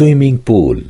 سويمينج بول